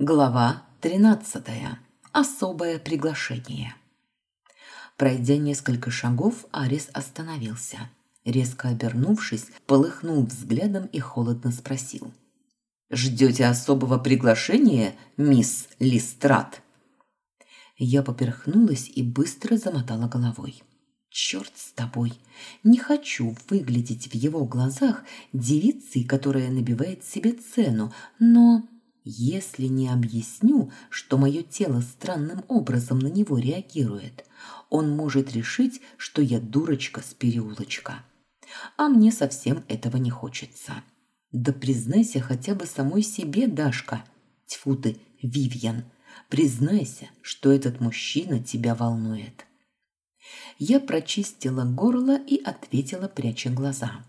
Глава 13. Особое приглашение. Пройдя несколько шагов, Арис остановился. Резко обернувшись, полыхнул взглядом и холодно спросил. «Ждете особого приглашения, мисс Листрат?» Я поперхнулась и быстро замотала головой. «Черт с тобой! Не хочу выглядеть в его глазах девицей, которая набивает себе цену, но...» Если не объясню, что мое тело странным образом на него реагирует, он может решить, что я дурочка с переулочка. А мне совсем этого не хочется. Да признайся хотя бы самой себе, Дашка. Тьфу ты, Вивьен. Признайся, что этот мужчина тебя волнует. Я прочистила горло и ответила, пряча глаза.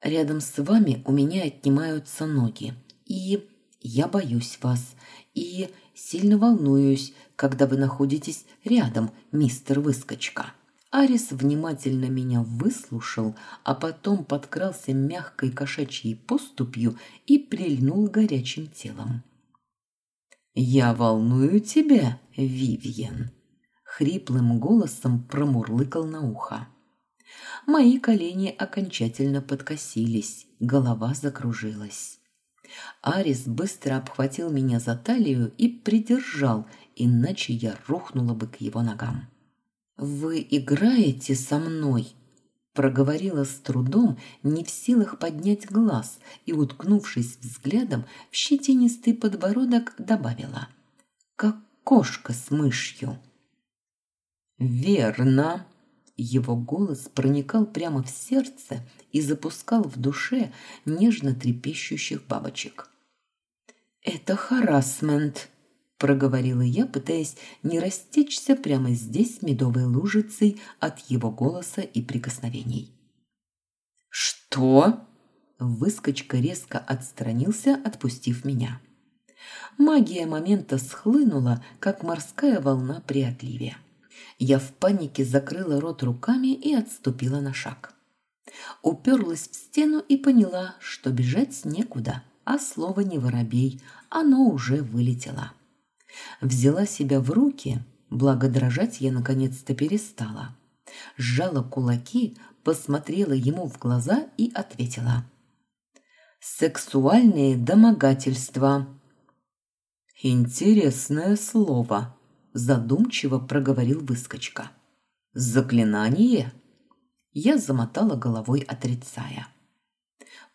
Рядом с вами у меня отнимаются ноги. И я боюсь вас и сильно волнуюсь, когда вы находитесь рядом, мистер Выскочка». Арис внимательно меня выслушал, а потом подкрался мягкой кошачьей поступью и прильнул горячим телом. «Я волную тебя, Вивьен», — хриплым голосом промурлыкал на ухо. Мои колени окончательно подкосились, голова закружилась. Арис быстро обхватил меня за талию и придержал, иначе я рухнула бы к его ногам. «Вы играете со мной?» проговорила с трудом, не в силах поднять глаз и, уткнувшись взглядом в щетинистый подбородок, добавила «Как кошка с мышью». «Верно!» Его голос проникал прямо в сердце и запускал в душе нежно трепещущих бабочек. «Это харасмент», – проговорила я, пытаясь не растечься прямо здесь медовой лужицей от его голоса и прикосновений. «Что?» Выскочка резко отстранился, отпустив меня. Магия момента схлынула, как морская волна при отливе. Я в панике закрыла рот руками и отступила на шаг. Уперлась в стену и поняла, что бежать некуда, а слово не воробей, оно уже вылетело. Взяла себя в руки, благо дрожать я наконец-то перестала. Сжала кулаки, посмотрела ему в глаза и ответила. «Сексуальные домогательства». «Интересное слово», задумчиво проговорил выскочка. Заклинание? Я замотала головой, отрицая.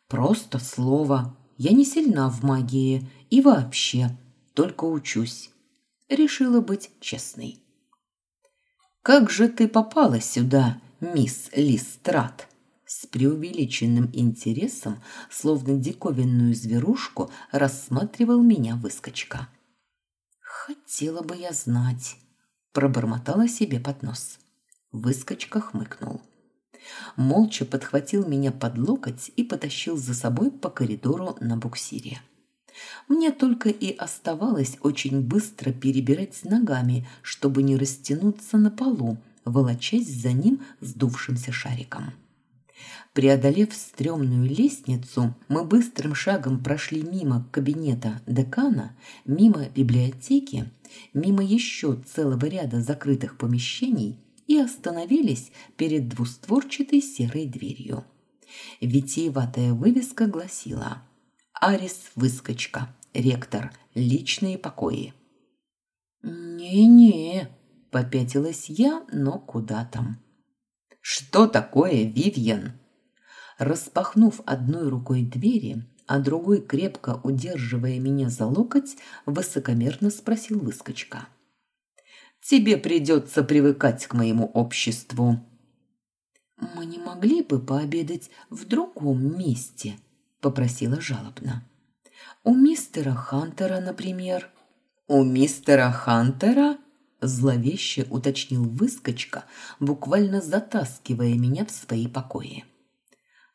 Просто слово. Я не сильна в магии и вообще только учусь. Решила быть честной. Как же ты попала сюда, мисс Листрат? С преувеличенным интересом, словно диковинную зверушку, рассматривал меня выскочка. «Хотела бы я знать», – пробормотала себе под нос. Выскочка хмыкнул. Молча подхватил меня под локоть и потащил за собой по коридору на буксире. Мне только и оставалось очень быстро перебирать ногами, чтобы не растянуться на полу, волочась за ним сдувшимся шариком. Преодолев стрёмную лестницу, мы быстрым шагом прошли мимо кабинета декана, мимо библиотеки, мимо еще целого ряда закрытых помещений и остановились перед двустворчатой серой дверью. Витиеватая вывеска гласила «Арис Выскочка, ректор, личные покои». «Не-не», – попятилась я, но куда там. «Что такое, Вивьен?» Распахнув одной рукой двери, а другой, крепко удерживая меня за локоть, высокомерно спросил выскочка. «Тебе придется привыкать к моему обществу». «Мы не могли бы пообедать в другом месте?» – попросила жалобно. «У мистера Хантера, например». «У мистера Хантера?» – зловеще уточнил выскочка, буквально затаскивая меня в свои покои.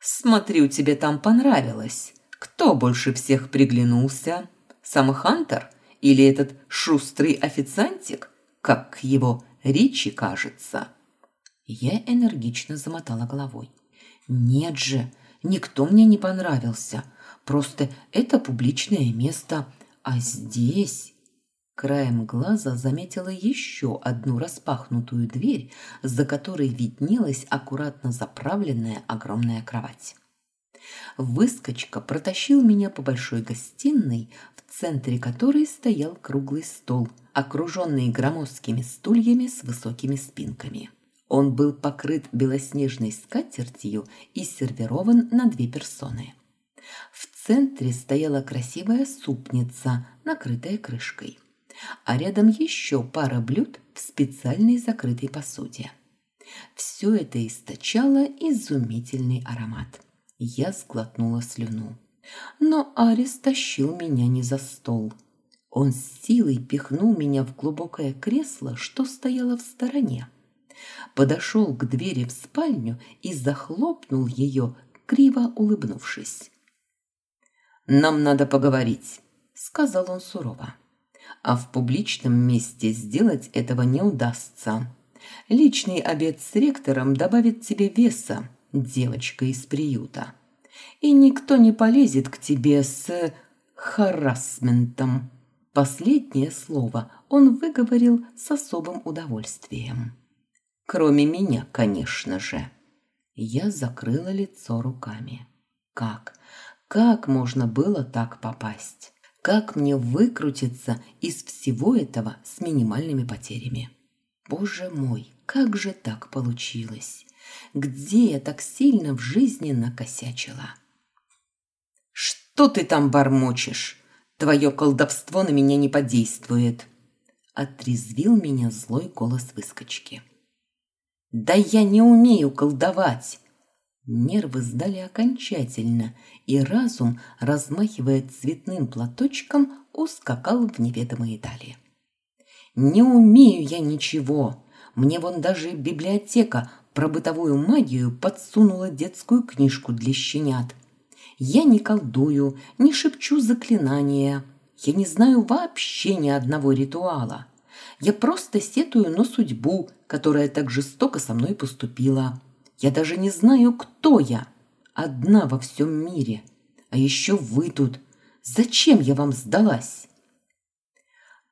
Смотрю, тебе там понравилось. Кто больше всех приглянулся? Сам Хантер или этот шустрый официантик, как его Ричи кажется?» Я энергично замотала головой. «Нет же, никто мне не понравился. Просто это публичное место, А здесь... Краем глаза заметила еще одну распахнутую дверь, за которой виднелась аккуратно заправленная огромная кровать. Выскочка протащил меня по большой гостиной, в центре которой стоял круглый стол, окруженный громоздкими стульями с высокими спинками. Он был покрыт белоснежной скатертью и сервирован на две персоны. В центре стояла красивая супница, накрытая крышкой, а рядом еще пара блюд в специальной закрытой посуде. Все это источало изумительный аромат. Я сглотнула слюну. Но Арис тащил меня не за стол. Он с силой пихнул меня в глубокое кресло, что стояло в стороне подошел к двери в спальню и захлопнул ее, криво улыбнувшись. «Нам надо поговорить», — сказал он сурово. «А в публичном месте сделать этого не удастся. Личный обед с ректором добавит тебе веса, девочка из приюта. И никто не полезет к тебе с харасментом». Последнее слово он выговорил с особым удовольствием. Кроме меня, конечно же. Я закрыла лицо руками. Как? Как можно было так попасть? Как мне выкрутиться из всего этого с минимальными потерями? Боже мой, как же так получилось? Где я так сильно в жизни накосячила? Что ты там бормочешь? Твое колдовство на меня не подействует. Отрезвил меня злой голос выскочки. «Да я не умею колдовать!» Нервы сдали окончательно, и разум, размахивая цветным платочком, ускакал в неведомые дали. «Не умею я ничего! Мне вон даже библиотека про бытовую магию подсунула детскую книжку для щенят. Я не колдую, не шепчу заклинания, я не знаю вообще ни одного ритуала. Я просто сетую на судьбу, которая так жестоко со мной поступила. Я даже не знаю, кто я. Одна во всем мире. А еще вы тут. Зачем я вам сдалась?»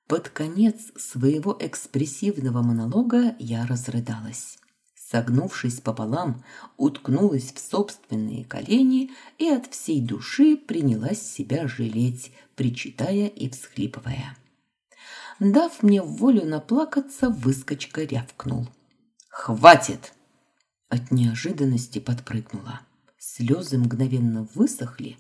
Под конец своего экспрессивного монолога я разрыдалась. Согнувшись пополам, уткнулась в собственные колени и от всей души принялась себя жалеть, причитая и всхлипывая. Дав мне волю наплакаться, выскочка рявкнул. «Хватит!» От неожиданности подпрыгнула. Слезы мгновенно высохли,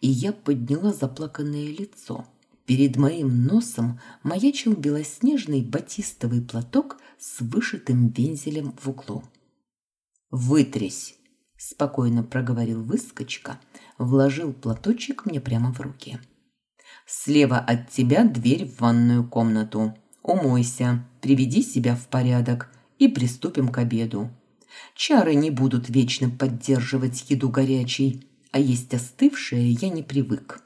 и я подняла заплаканное лицо. Перед моим носом маячил белоснежный батистовый платок с вышитым вензелем в углу. «Вытрясь!» – спокойно проговорил выскочка, вложил платочек мне прямо в руки. Слева от тебя дверь в ванную комнату. Умойся, приведи себя в порядок и приступим к обеду. Чары не будут вечно поддерживать еду горячей, а есть остывшее я не привык.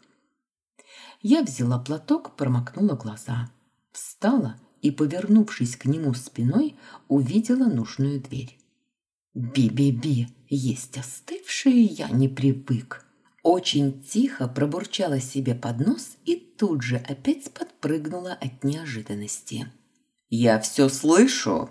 Я взяла платок, промокнула глаза. Встала и, повернувшись к нему спиной, увидела нужную дверь. Би-би-би, есть остывшее я не привык очень тихо пробурчала себе под нос и тут же опять подпрыгнула от неожиданности. «Я все слышу!»